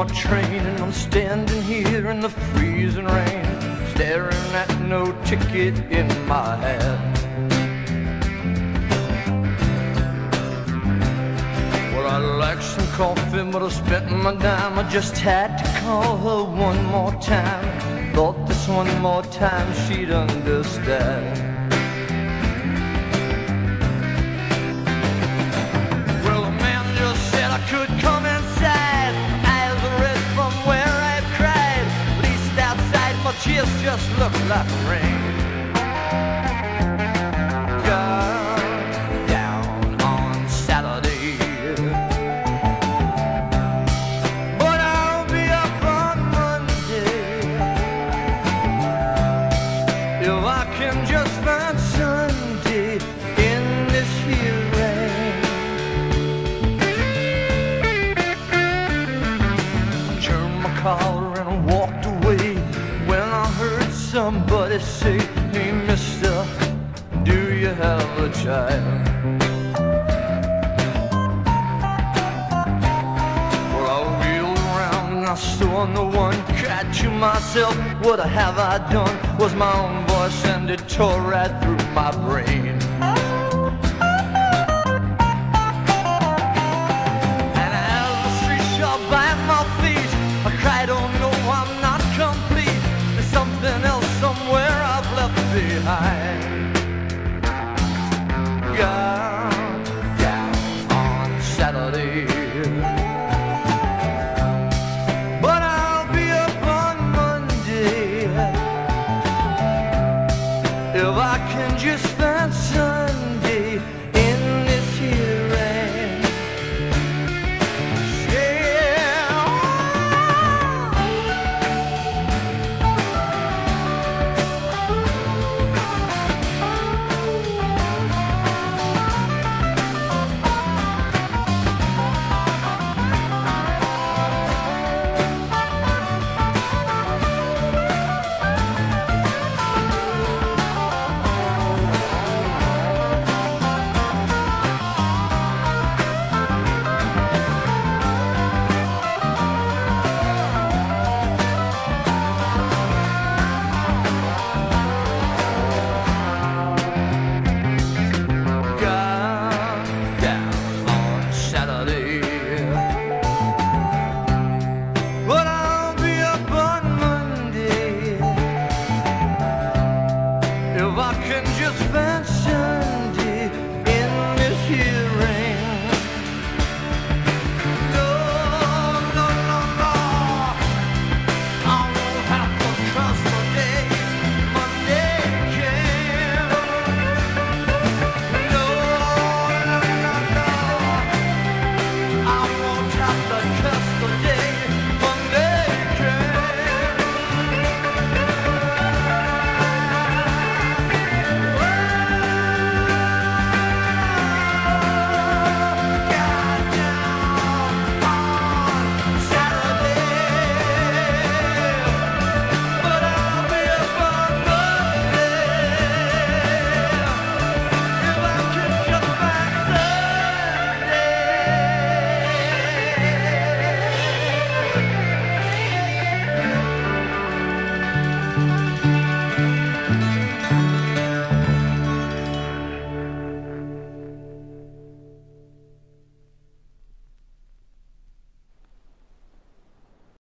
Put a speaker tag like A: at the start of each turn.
A: my train and I'm standing here in the freezing rain, staring at no ticket in my hand. Well, I'd like some coffee, but I spent my dime. I just had to call her one more time. Thought this one more time she'd understand. Well, the man just said I could come just look like rain. Gone down on Saturday. But I'll be up on Monday. If I can just find Sunday in this here rain. Turned somebody say, Hey, mister, do you have a child? Well, I wheeled around and I saw no one. Cried to myself, what have I done? Was my own voice and it tore right through my brain. down on Saturday. But I'll be up on Monday if I can just.